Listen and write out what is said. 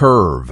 curve.